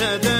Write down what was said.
Yeah.